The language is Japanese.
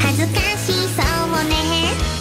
恥ずかしそうね。